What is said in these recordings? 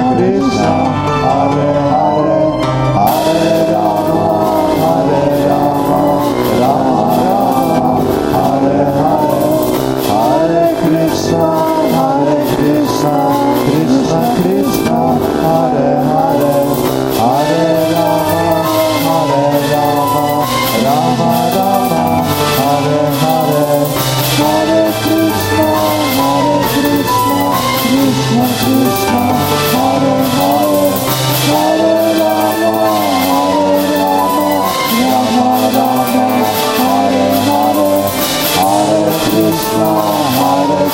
acreditar.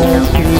Don't you.